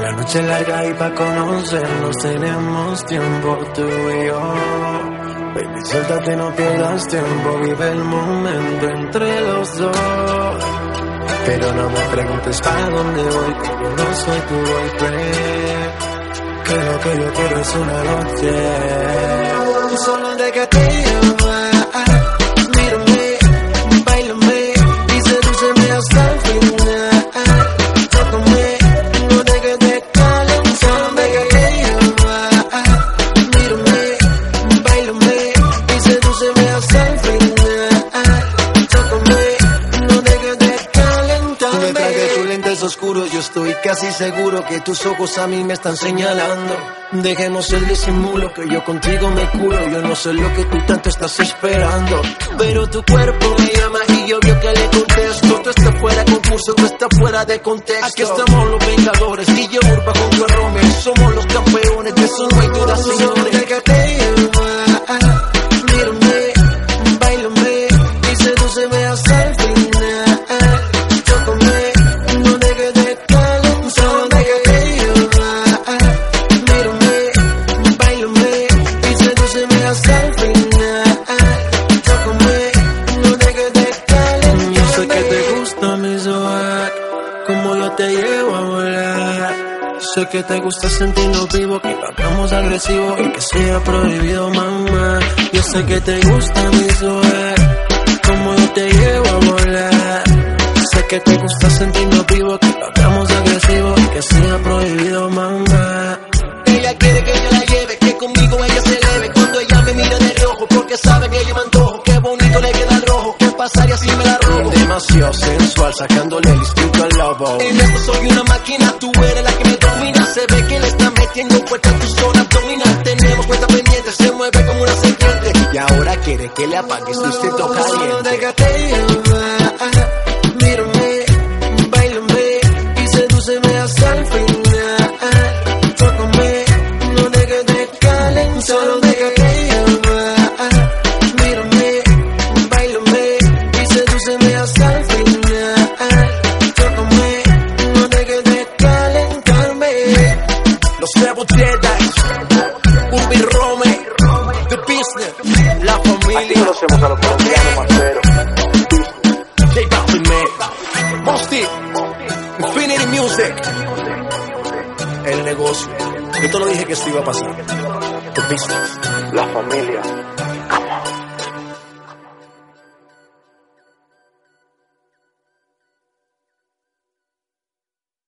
La noche larga y pa' conocernos tenemos tiempo tú y yo. Baby, suéltate, no pierdas tiempo, vive el momento entre los dos. Pero no me preguntes para dónde voy, que yo no soy tu boyfriend. Que lo que yo quiero es una noche. Solo llevar. Mírame, lentes oscuros yo estoy casi seguro que tus ojos a mí me están señalando. Dejemos el disimulo que yo contigo me curo. Yo no sé lo que tú tanto estás esperando. Pero tu cuerpo me llama y yo veo que le contesto. Tú estás fuera de concurso, tú estás fuera de contexto. Aquí estamos los vengadores, DJ Urba con Romeo. Somos los campeones, de eso te llevo a volar. Sé que te gusta sentirnos vivo, que lo hagamos agresivo y que sea prohibido, mamá. Yo sé que te gusta mi swag, como yo te llevo a volar. Sé que te gusta sentirnos vivo, que lo hagamos agresivo y que sea prohibido, mamá. Ella quiere que yo la lleve, que conmigo ella se eleve. Cuando ella me mira de rojo, porque sabe que yo me antojo. Qué bonito le queda el rojo, ¿qué pasaría si me la robo? Demasiado Y ahora quiere que le apague su instinto caliente. déjate llevar, mírame, bailame y sedúceme hasta el final. Tócame, no dejes de calentar, Business, la familia. conocemos a los colombianos, parcero. J Balvin, man. Mosty, Infinity Music. El negocio. Yo te lo dije que esto iba a pasar. The Business. La familia.